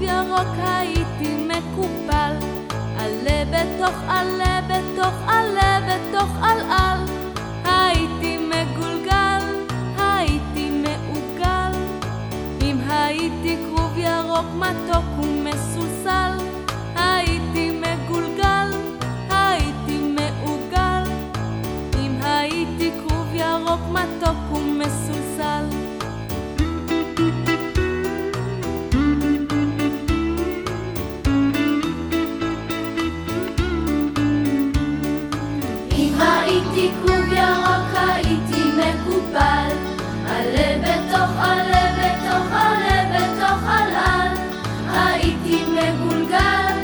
ירוק הייתי מקופל. עלה בתוך עלה בתוך עלה בתוך עלעל הייתי מגולגל, הייתי מעוגל. אם הייתי כרוב ירוק מתוק ומסולסל הייתי מגולגל, הייתי מעוגל. אם הייתי כרוב ירוק מתוק ומסולסל כרוב ירוק הייתי מקופל עלה בתוך עלה בתוך עלה בתוך עלעל. הייתי מגולגל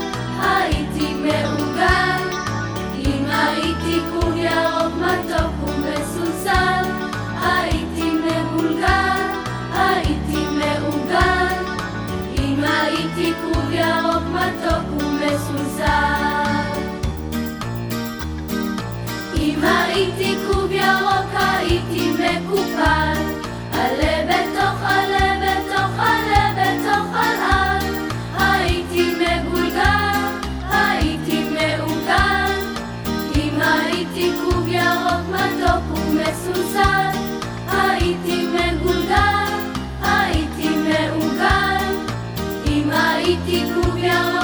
הייתי מעוגל. אם הייתי כרוב ירוק מתוק ומסוסל הייתי מגולגל הייתי מעוגל. אם הייתי ראיתי כרוב ירוק, הייתי מקופל. עלה בתוך עלה בתוך עלה בתוך עלה. הייתי מגולגל, הייתי מעוגל. אם הייתי כרוב ירוק, מתוק ומסוסל. הייתי מגולגל, הייתי מעוגל. אם הייתי כרוב ירוק